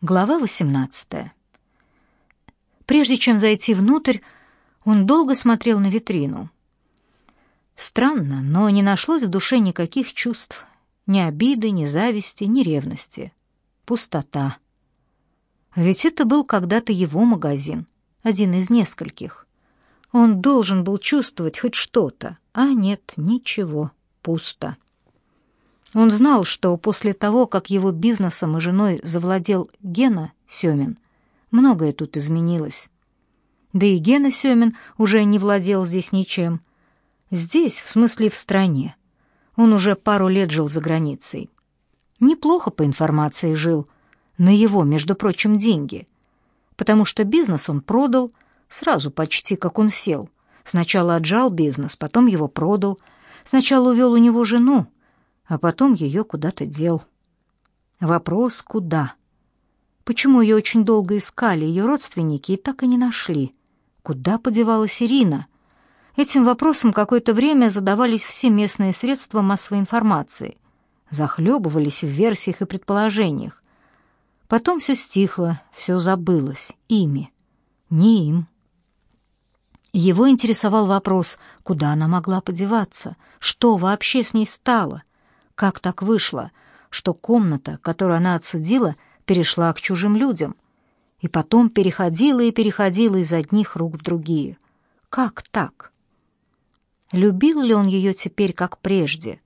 Глава 18. Прежде чем зайти внутрь, он долго смотрел на витрину. Странно, но не нашлось в душе никаких чувств, ни обиды, ни зависти, ни ревности. Пустота. Ведь это был когда-то его магазин, один из нескольких. Он должен был чувствовать хоть что-то, а нет, ничего, пусто. Он знал, что после того, как его бизнесом и женой завладел Гена Семин, многое тут изменилось. Да и Гена Семин уже не владел здесь ничем. Здесь, в смысле в стране. Он уже пару лет жил за границей. Неплохо по информации жил. На его, между прочим, деньги. Потому что бизнес он продал сразу почти как он сел. Сначала отжал бизнес, потом его продал. Сначала увел у него жену, а потом ее куда-то дел. Вопрос «куда?». Почему ее очень долго искали ее родственники и так и не нашли? Куда подевалась Ирина? Этим вопросом какое-то время задавались все местные средства массовой информации. Захлебывались в версиях и предположениях. Потом все стихло, все забылось. Ими. Не им. Его интересовал вопрос, куда она могла подеваться, что вообще с ней стало. Как так вышло, что комната, которую она отсудила, перешла к чужим людям, и потом переходила и переходила из одних рук в другие? Как так? Любил ли он ее теперь, как прежде?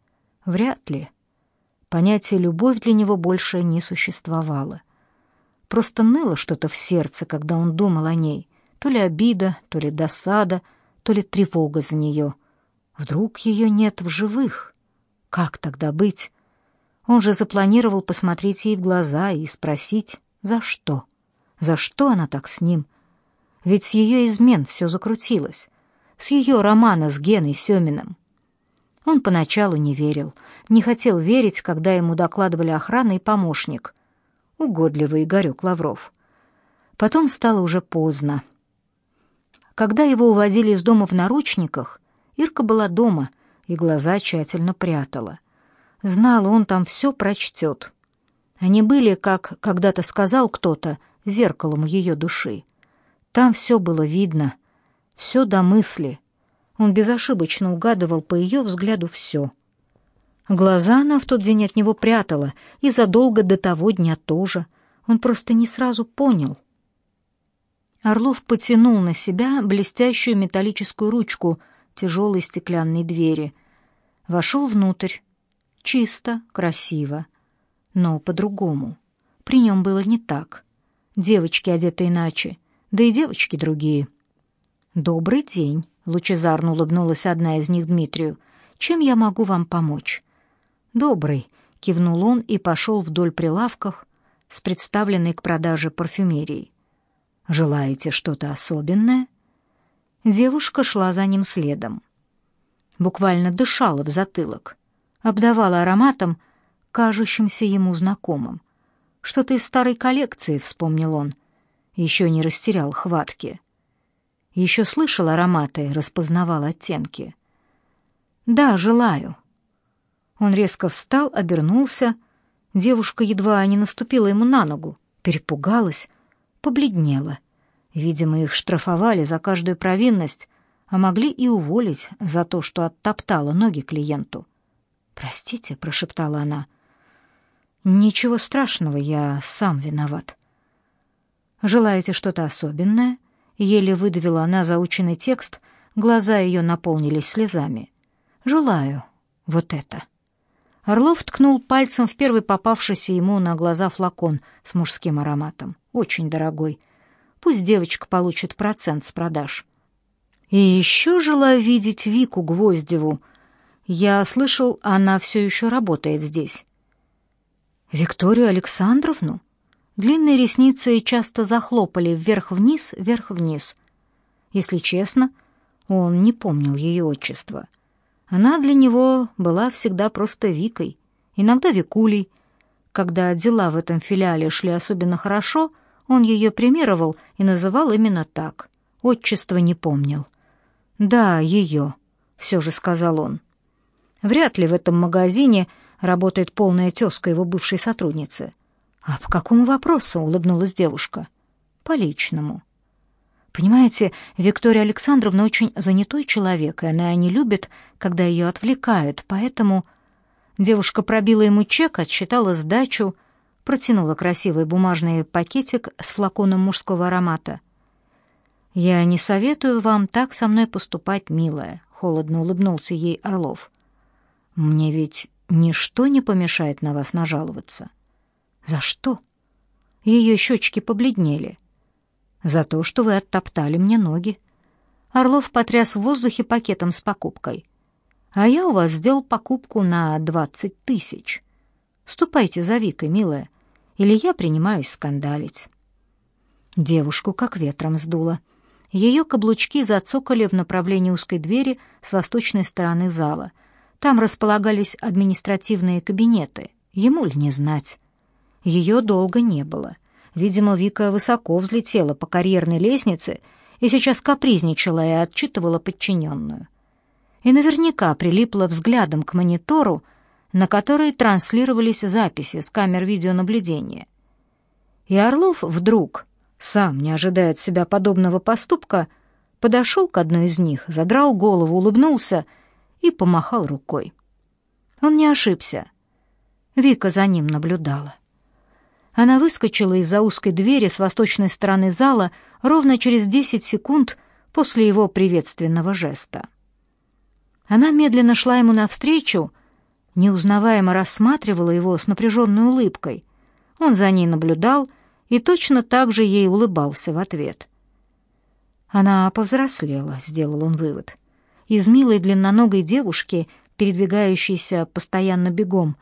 Вряд ли. Понятие «любовь» для него больше не существовало. Просто ныло что-то в сердце, когда он думал о ней. То ли обида, то ли досада, то ли тревога за нее. Вдруг ее нет в живых? Как тогда быть? Он же запланировал посмотреть ей в глаза и спросить, за что? За что она так с ним? Ведь с ее измен все закрутилось. С ее романа с Геной Семиным. Он поначалу не верил, не хотел верить, когда ему докладывали охрана и помощник, угодливый Игорек Лавров. Потом стало уже поздно. Когда его уводили из дома в наручниках, Ирка была дома — и глаза тщательно прятала. Знал, он там все прочтет. Они были, как когда-то сказал кто-то, зеркалом ее души. Там все было видно, все до мысли. Он безошибочно угадывал по ее взгляду все. Глаза она в тот день от него прятала, и задолго до того дня тоже. Он просто не сразу понял. Орлов потянул на себя блестящую металлическую ручку — тяжелой стеклянной двери. Вошел внутрь. Чисто, красиво, но по-другому. При нем было не так. Девочки одеты иначе, да и девочки другие. «Добрый день», — лучезарно улыбнулась одна из них Дмитрию. «Чем я могу вам помочь?» «Добрый», — кивнул он и пошел вдоль прилавков с представленной к продаже парфюмерией. «Желаете что-то особенное?» Девушка шла за ним следом. Буквально дышала в затылок, обдавала ароматом, кажущимся ему знакомым. Что-то из старой коллекции, вспомнил он. Еще не растерял хватки. Еще слышал ароматы, распознавал оттенки. «Да, желаю». Он резко встал, обернулся. Девушка едва не наступила ему на ногу, перепугалась, побледнела — Видимо, их штрафовали за каждую провинность, а могли и уволить за то, что оттоптала ноги клиенту. «Простите», — прошептала она. «Ничего страшного, я сам виноват». «Желаете что-то особенное?» Еле выдавила она заученный текст, глаза ее наполнились слезами. «Желаю вот это». Орлов ткнул пальцем в первый попавшийся ему на глаза флакон с мужским ароматом. Очень дорогой — Пусть девочка получит процент с продаж. И еще желаю видеть Вику Гвоздеву. Я слышал, она все еще работает здесь. Викторию Александровну? Длинные ресницы часто захлопали вверх-вниз, вверх-вниз. Если честно, он не помнил ее отчество. Она для него была всегда просто Викой, иногда Викулей. Когда дела в этом филиале шли особенно хорошо, он ее примировал и называл именно так. Отчество не помнил. «Да, ее», — все же сказал он. Вряд ли в этом магазине работает полная тезка его бывшей сотрудницы. «А по какому вопросу?» — улыбнулась девушка. «По личному». Понимаете, Виктория Александровна очень занятой человек, и она не любит, когда ее отвлекают, поэтому... Девушка пробила ему чек, отсчитала сдачу, протянула красивый бумажный пакетик с флаконом мужского аромата. «Я не советую вам так со мной поступать, милая», — холодно улыбнулся ей Орлов. «Мне ведь ничто не помешает на вас нажаловаться». «За что?» Ее щечки побледнели. «За то, что вы оттоптали мне ноги». Орлов потряс в воздухе пакетом с покупкой. «А я у вас сделал покупку на двадцать тысяч. Ступайте за Викой, милая, или я принимаюсь скандалить». Девушку как ветром сдуло. Ее каблучки зацокали в направлении узкой двери с восточной стороны зала. Там располагались административные кабинеты. Ему ли не знать? Ее долго не было. Видимо, Вика высоко взлетела по карьерной лестнице и сейчас капризничала и отчитывала подчиненную. И наверняка прилипла взглядом к монитору, на который транслировались записи с камер видеонаблюдения. И Орлов вдруг сам, не ожидая от себя подобного поступка, подошел к одной из них, задрал голову, улыбнулся и помахал рукой. Он не ошибся. Вика за ним наблюдала. Она выскочила из-за узкой двери с восточной стороны зала ровно через десять секунд после его приветственного жеста. Она медленно шла ему навстречу, неузнаваемо рассматривала его с напряженной улыбкой. Он за ней наблюдал — и точно так же ей улыбался в ответ. Она повзрослела, сделал он вывод. Из милой длинноногой девушки, передвигающейся постоянно бегом,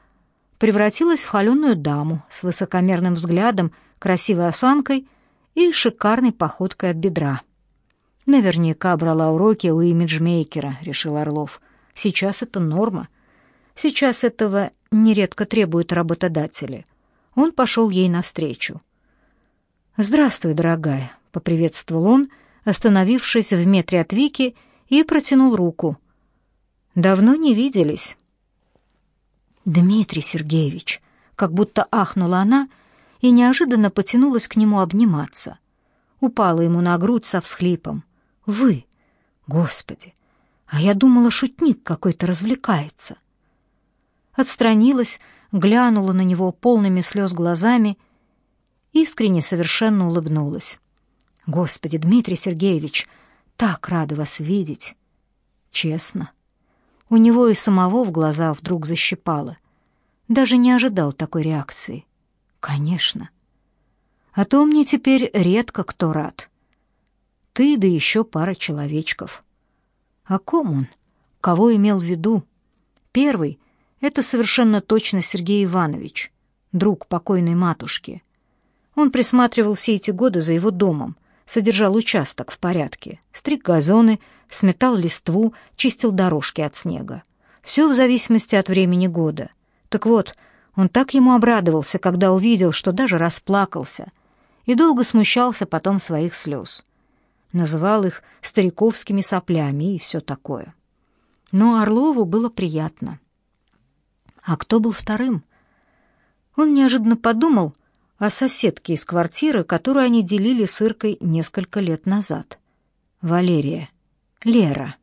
превратилась в холеную даму с высокомерным взглядом, красивой осанкой и шикарной походкой от бедра. Наверняка брала уроки у имиджмейкера, решил Орлов. Сейчас это норма. Сейчас этого нередко требуют работодатели. Он пошел ей навстречу. «Здравствуй, дорогая», — поприветствовал он, остановившись в метре от Вики, и протянул руку. «Давно не виделись». «Дмитрий Сергеевич», — как будто ахнула она и неожиданно потянулась к нему обниматься. Упала ему на грудь со всхлипом. «Вы! Господи! А я думала, шутник какой-то развлекается». Отстранилась, глянула на него полными слез глазами — искренне совершенно улыбнулась. «Господи, Дмитрий Сергеевич, так рада вас видеть!» «Честно». У него и самого в глаза вдруг защипало. Даже не ожидал такой реакции. «Конечно. А то мне теперь редко кто рад. Ты да еще пара человечков». О ком он? Кого имел в виду? Первый — это совершенно точно Сергей Иванович, друг покойной матушки — он присматривал все эти годы за его домом, содержал участок в порядке, стриг газоны, сметал листву, чистил дорожки от снега. Все в зависимости от времени года. Так вот, он так ему обрадовался, когда увидел, что даже расплакался, и долго смущался потом своих слез. Называл их стариковскими соплями и все такое. Но Орлову было приятно. А кто был вторым? Он неожиданно подумал, о соседке из квартиры, которую они делили с Иркой несколько лет назад. Валерия. Лера.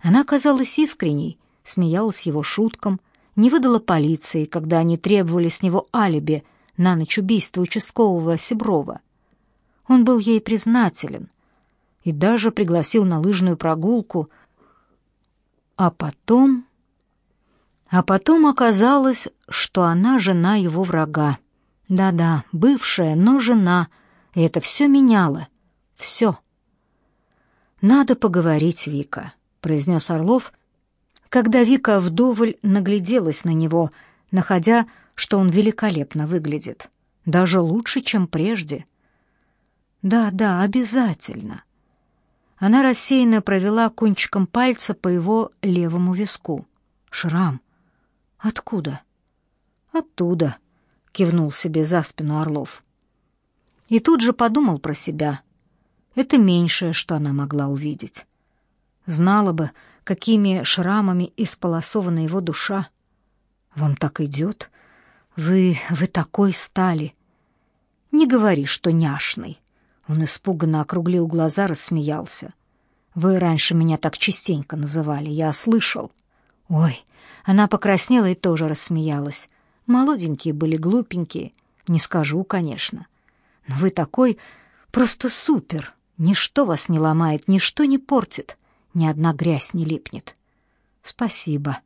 Она казалась искренней, смеялась его шуткам, не выдала полиции, когда они требовали с него алиби на ночь убийства участкового Сиброва. Он был ей признателен и даже пригласил на лыжную прогулку, а потом... А потом оказалось, что она жена его врага. Да-да, бывшая, но жена. И это все меняло. Все. «Надо поговорить, Вика», — произнес Орлов, когда Вика вдоволь нагляделась на него, находя, что он великолепно выглядит. Даже лучше, чем прежде. «Да, да, обязательно». Она рассеянно провела кончиком пальца по его левому виску. «Шрам. Откуда?» «Оттуда», кивнул себе за спину Орлов. И тут же подумал про себя. Это меньшее, что она могла увидеть. Знала бы, какими шрамами исполосована его душа. Вам так идет. Вы, вы такой стали. Не говори, что няшный. Он испуганно округлил глаза, рассмеялся. Вы раньше меня так частенько называли, я слышал. Ой, она покраснела и тоже рассмеялась. Молоденькие были, глупенькие, не скажу, конечно. Но вы такой просто супер. Ничто вас не ломает, ничто не портит, ни одна грязь не липнет. Спасибо.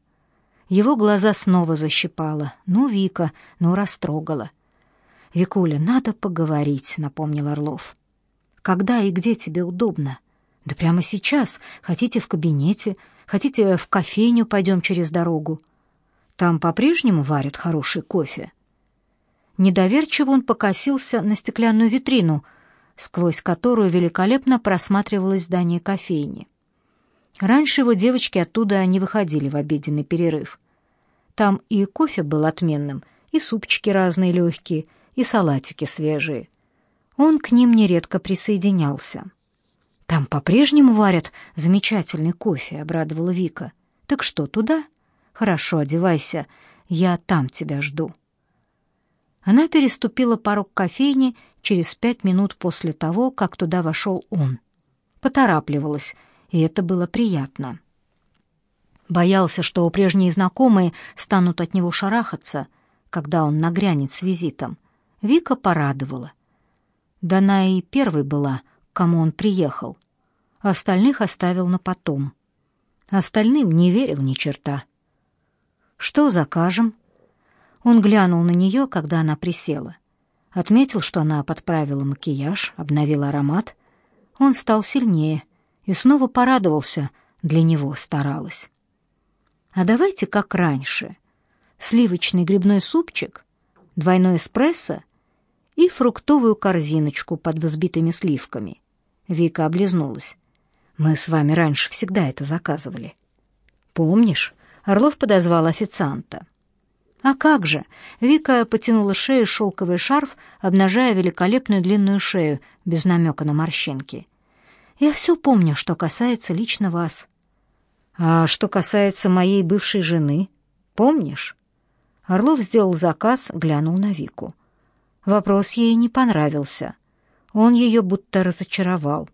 Его глаза снова защипало. Ну, Вика, ну, растрогала. «Викуля, надо поговорить», — напомнил Орлов. «Когда и где тебе удобно?» «Да прямо сейчас. Хотите в кабинете, хотите в кофейню пойдем через дорогу. Там по-прежнему варят хороший кофе». Недоверчиво он покосился на стеклянную витрину, сквозь которую великолепно просматривалось здание кофейни. Раньше его девочки оттуда не выходили в обеденный перерыв. Там и кофе был отменным, и супчики разные легкие, и салатики свежие. Он к ним нередко присоединялся. «Там по-прежнему варят замечательный кофе», — обрадовала Вика. «Так что, туда? Хорошо, одевайся, я там тебя жду». Она переступила порог кофейни через пять минут после того, как туда вошел он. Поторапливалась, и это было приятно. Боялся, что прежние знакомые станут от него шарахаться, когда он нагрянет с визитом. Вика порадовала. Да она и первой была, кому он приехал. Остальных оставил на потом. Остальным не верил ни черта. «Что закажем?» Он глянул на нее, когда она присела. Отметил, что она подправила макияж, обновила аромат. Он стал сильнее и снова порадовался, для него старалась. А давайте как раньше. Сливочный грибной супчик, двойной эспрессо и фруктовую корзиночку под взбитыми сливками. Вика облизнулась. Мы с вами раньше всегда это заказывали. Помнишь? Орлов подозвал официанта. А как же? Вика потянула шею шелковый шарф, обнажая великолепную длинную шею без намека на морщинки. Я все помню, что касается лично вас. А что касается моей бывшей жены, помнишь? Орлов сделал заказ, глянул на Вику. Вопрос ей не понравился. Он ее будто разочаровал.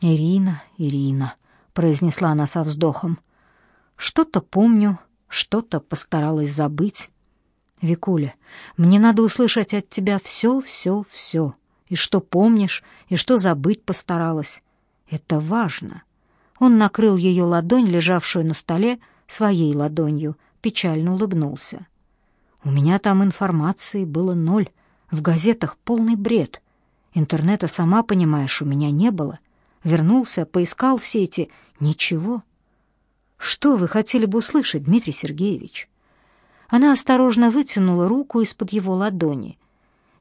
«Ирина, Ирина», — произнесла она со вздохом. «Что-то помню, что-то постаралась забыть. Викуля, мне надо услышать от тебя все, все, все и что помнишь, и что забыть постаралась. Это важно. Он накрыл ее ладонь, лежавшую на столе, своей ладонью, печально улыбнулся. У меня там информации было ноль, в газетах полный бред. Интернета, сама понимаешь, у меня не было. Вернулся, поискал в сети — ничего. Что вы хотели бы услышать, Дмитрий Сергеевич? Она осторожно вытянула руку из-под его ладони.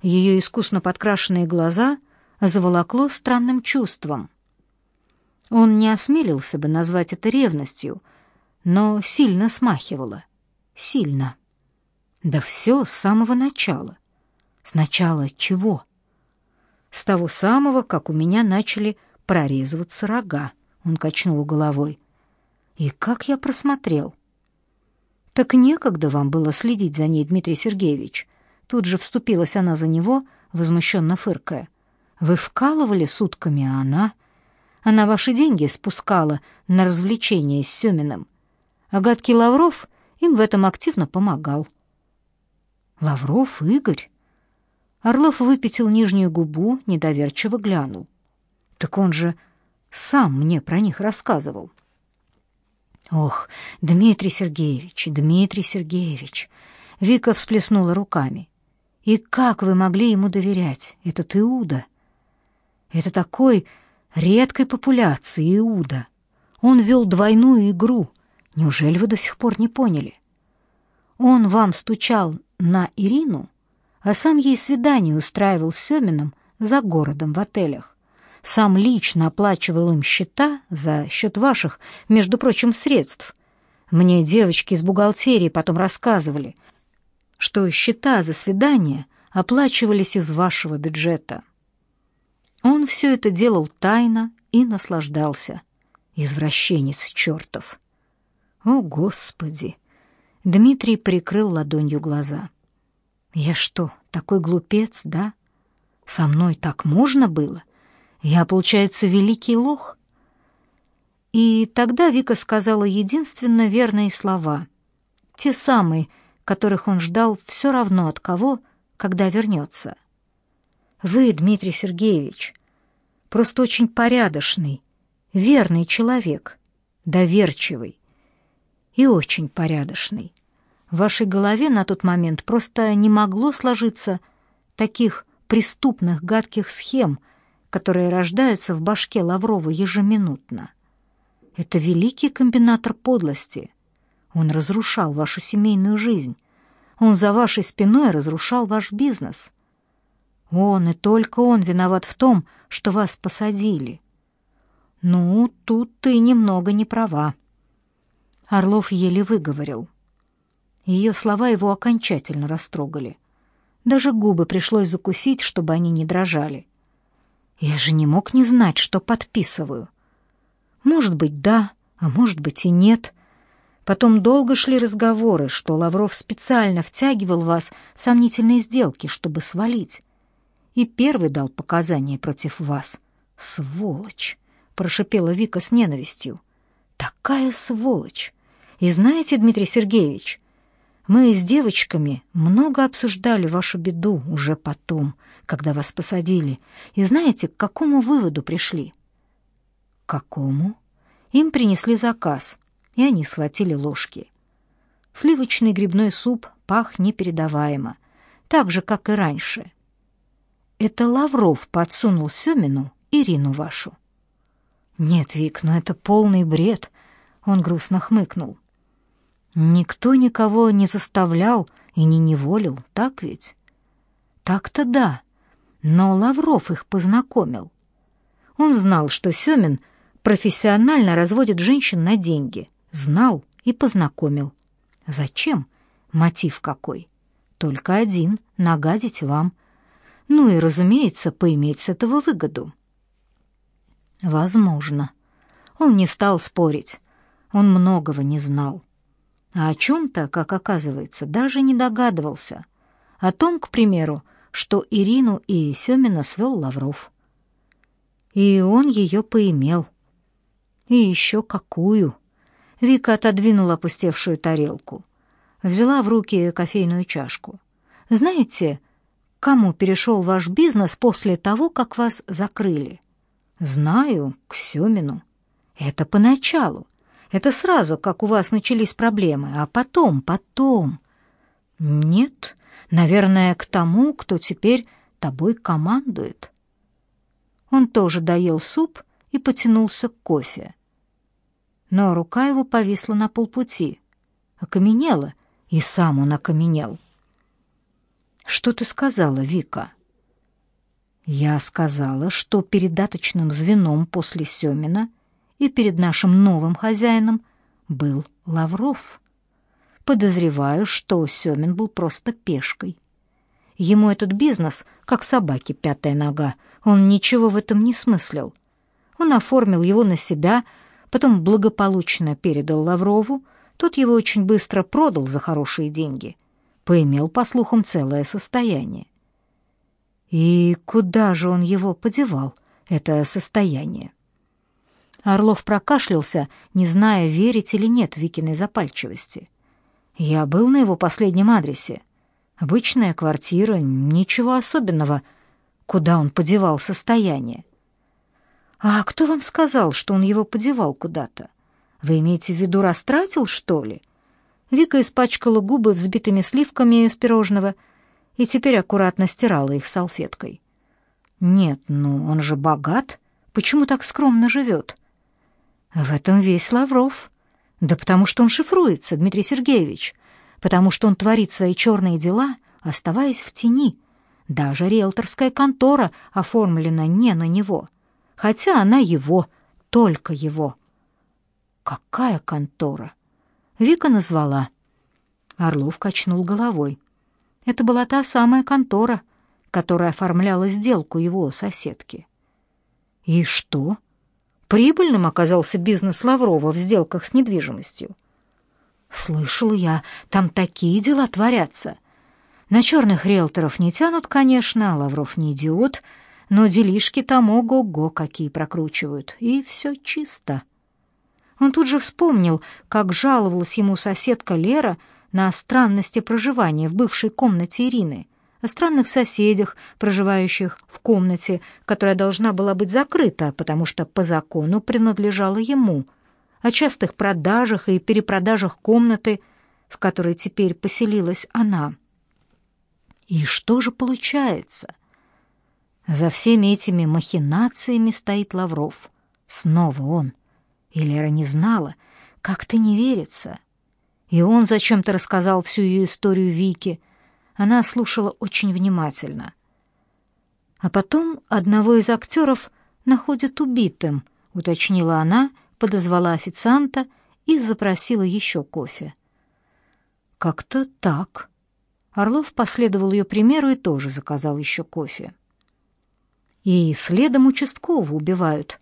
Ее искусно подкрашенные глаза заволокло странным чувством. Он не осмелился бы назвать это ревностью, но сильно смахивало. Сильно. Да все с самого начала. Сначала чего? С того самого, как у меня начали прорезываться рога. Он качнул головой. И как я просмотрел. Так некогда вам было следить за ней, Дмитрий Сергеевич. Тут же вступилась она за него, возмущенно фыркая. «Вы вкалывали сутками, а она...» Она ваши деньги спускала на развлечения с Семиным. А гадкий Лавров им в этом активно помогал. «Лавров Игорь?» Орлов выпятил нижнюю губу, недоверчиво глянул. «Так он же сам мне про них рассказывал». «Ох, Дмитрий Сергеевич, Дмитрий Сергеевич!» Вика всплеснула руками. И как вы могли ему доверять? Этот Иуда. Это такой редкой популяции Иуда. Он вел двойную игру. Неужели вы до сих пор не поняли? Он вам стучал на Ирину, а сам ей свидание устраивал с Семиным за городом в отелях. Сам лично оплачивал им счета за счет ваших, между прочим, средств. Мне девочки из бухгалтерии потом рассказывали, что счета за свидание оплачивались из вашего бюджета. Он все это делал тайно и наслаждался. Извращенец чертов. О, Господи! Дмитрий прикрыл ладонью глаза. — Я что, такой глупец, да? Со мной так можно было? Я, получается, великий лох? И тогда Вика сказала единственно верные слова. Те самые, которых он ждал все равно от кого, когда вернется. Вы, Дмитрий Сергеевич, просто очень порядочный, верный человек, доверчивый и очень порядочный. В вашей голове на тот момент просто не могло сложиться таких преступных гадких схем, которые рождаются в башке Лаврова ежеминутно. Это великий комбинатор подлости. Он разрушал вашу семейную жизнь. Он за вашей спиной разрушал ваш бизнес. Он и только он виноват в том, что вас посадили. Ну, тут ты немного не права. Орлов еле выговорил. Ее слова его окончательно растрогали. Даже губы пришлось закусить, чтобы они не дрожали. Я же не мог не знать, что подписываю. Может быть, да, а может быть и нет. Потом долго шли разговоры, что Лавров специально втягивал вас в сомнительные сделки, чтобы свалить. И первый дал показания против вас. Сволочь, прошипела Вика с ненавистью. Такая сволочь. И знаете, Дмитрий Сергеевич, мы с девочками много обсуждали вашу беду уже потом, когда вас посадили. И знаете, к какому выводу пришли? К какому? Им принесли заказ, и они схватили ложки. Сливочный грибной суп пах непередаваемо, так же, как и раньше. Это Лавров подсунул Семину Ирину вашу. Нет, Вик, но это полный бред, он грустно хмыкнул. Никто никого не заставлял и не неволил, так ведь? Так-то да, но Лавров их познакомил. Он знал, что Семин профессионально разводит женщин на деньги. Знал и познакомил. Зачем? Мотив какой? Только один — нагадить вам. Ну и, разумеется, поиметь с этого выгоду. Возможно. Он не стал спорить. Он многого не знал. А о чем-то, как оказывается, даже не догадывался. О том, к примеру, что Ирину и Семина свел Лавров. И он ее поимел. И еще какую! Вика отодвинула опустевшую тарелку. Взяла в руки кофейную чашку. «Знаете, кому перешел ваш бизнес после того, как вас закрыли?» «Знаю, к Семину. Это поначалу. Это сразу, как у вас начались проблемы, а потом, потом. Нет, наверное, к тому, кто теперь тобой командует. Он тоже доел суп и потянулся к кофе. Но рука его повисла на полпути, окаменела, и сам он окаменел. Что ты сказала, Вика? Я сказала, что передаточным звеном после Семина — и перед нашим новым хозяином был Лавров. Подозреваю, что Семин был просто пешкой. Ему этот бизнес, как собаке пятая нога, он ничего в этом не смыслил. Он оформил его на себя, потом благополучно передал Лаврову, тот его очень быстро продал за хорошие деньги, поимел, по слухам, целое состояние. И куда же он его подевал, это состояние? Орлов прокашлялся, не зная, верить или нет Викиной запальчивости. Я был на его последнем адресе. Обычная квартира, ничего особенного. Куда он подевал состояние? А кто вам сказал, что он его подевал куда-то? Вы имеете в виду, растратил, что ли? Вика испачкала губы взбитыми сливками из пирожного и теперь аккуратно стирала их салфеткой. Нет, ну он же богат. Почему так скромно живет? В этом весь Лавров. Да потому что он шифруется, Дмитрий Сергеевич, потому что он творит свои черные дела, оставаясь в тени. Даже риэлторская контора оформлена не на него, хотя она его, только его. Какая контора? Вика назвала. Орлов качнул головой. Это была та самая контора, которая оформляла сделку его соседки. И что? Прибыльным оказался бизнес Лаврова в сделках с недвижимостью. Слышал я, там такие дела творятся. На черных риэлторов не тянут, конечно, Лавров не идиот, но делишки там ого-го какие прокручивают, и все чисто. Он тут же вспомнил, как жаловалась ему соседка Лера на странности проживания в бывшей комнате Ирины, о странных соседях, проживающих в комнате, которая должна была быть закрыта, потому что по закону принадлежала ему, о частых продажах и перепродажах комнаты, в которой теперь поселилась она. И что же получается? За всеми этими махинациями стоит Лавров. Снова он. И Лера не знала, как-то не верится. И он зачем-то рассказал всю ее историю Вике, она слушала очень внимательно. А потом одного из актеров находят убитым, уточнила она, подозвала официанта и запросила еще кофе. Как-то так. Орлов последовал ее примеру и тоже заказал еще кофе. И следом участкового убивают.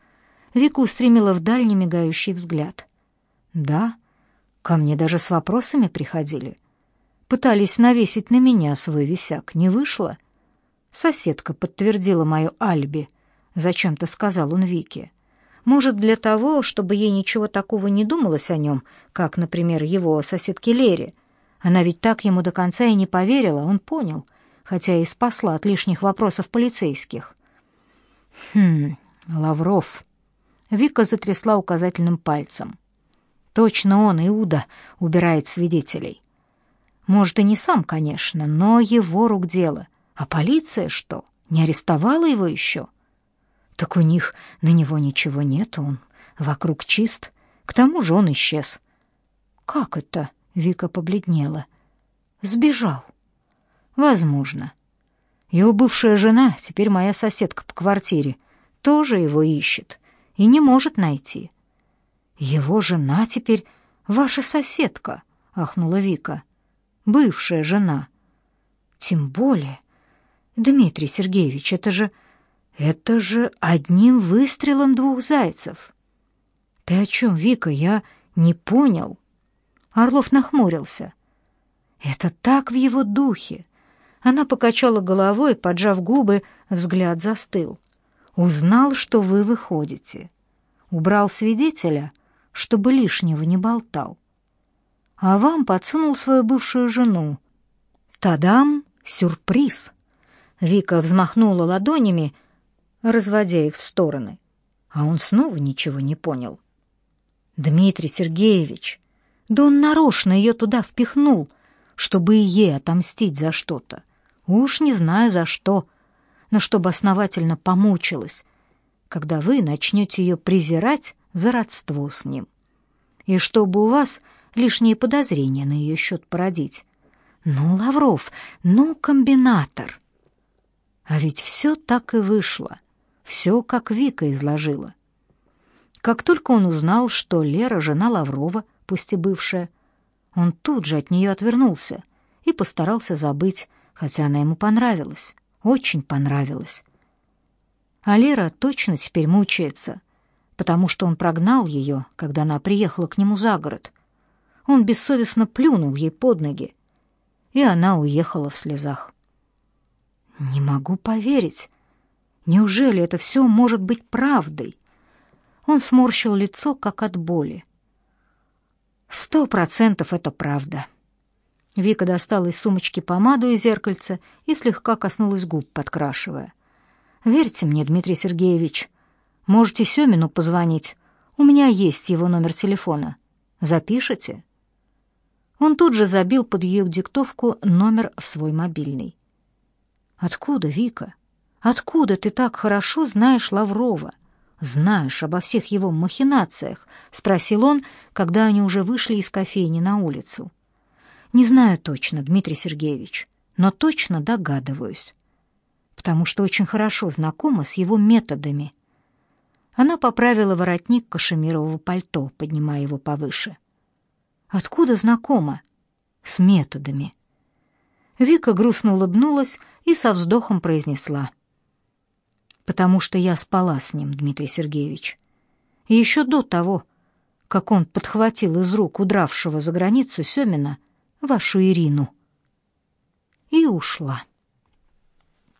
Вика устремила вдаль немигающий взгляд. Да, ко мне даже с вопросами приходили. Пытались навесить на меня свой висяк, не вышло. Соседка подтвердила мое альби, зачем-то сказал он Вике. Может, для того, чтобы ей ничего такого не думалось о нем, как, например, его соседке Лере. Она ведь так ему до конца и не поверила, он понял, хотя и спасла от лишних вопросов полицейских. Хм, Лавров. Вика затрясла указательным пальцем. Точно он, Иуда, убирает свидетелей. Может, и не сам, конечно, но его рук дело. А полиция что, не арестовала его еще? Так у них на него ничего нет, он вокруг чист. К тому же он исчез. Как это? Вика побледнела. Сбежал. Возможно. Его бывшая жена, теперь моя соседка по квартире, тоже его ищет и не может найти. Его жена теперь ваша соседка, ахнула Вика бывшая жена. Тем более, Дмитрий Сергеевич, это же это же одним выстрелом двух зайцев. Ты о чем, Вика? Я не понял. Орлов нахмурился. Это так в его духе. Она покачала головой, поджав губы, взгляд застыл. Узнал, что вы выходите. Убрал свидетеля, чтобы лишнего не болтал а вам подсунул свою бывшую жену. Тадам, сюрприз. Вика взмахнула ладонями, разводя их в стороны, а он снова ничего не понял. Дмитрий Сергеевич, да он нарочно ее туда впихнул, чтобы и ей отомстить за что-то. Уж не знаю за что, но чтобы основательно помучилась, когда вы начнете ее презирать за родство с ним. И чтобы у вас лишние подозрения на ее счет породить. Ну, Лавров, ну, комбинатор. А ведь все так и вышло. Все, как Вика изложила. Как только он узнал, что Лера жена Лаврова, пусть и бывшая, он тут же от нее отвернулся и постарался забыть, хотя она ему понравилась, очень понравилась. А Лера точно теперь мучается, потому что он прогнал ее, когда она приехала к нему за город, он бессовестно плюнул ей под ноги, и она уехала в слезах. Не могу поверить. Неужели это все может быть правдой? Он сморщил лицо, как от боли. Сто процентов это правда. Вика достала из сумочки помаду и зеркальце и слегка коснулась губ, подкрашивая. «Верьте мне, Дмитрий Сергеевич. Можете Семину позвонить. У меня есть его номер телефона. Запишите?» Он тут же забил под ее диктовку номер в свой мобильный. «Откуда, Вика? Откуда ты так хорошо знаешь Лаврова? Знаешь обо всех его махинациях?» — спросил он, когда они уже вышли из кофейни на улицу. «Не знаю точно, Дмитрий Сергеевич, но точно догадываюсь, потому что очень хорошо знакома с его методами». Она поправила воротник кашемирового пальто, поднимая его повыше. Откуда знакома? С методами. Вика грустно улыбнулась и со вздохом произнесла: "Потому что я спала с ним, Дмитрий Сергеевич. Еще до того, как он подхватил из рук удравшего за границу Семина вашу Ирину". и ушла.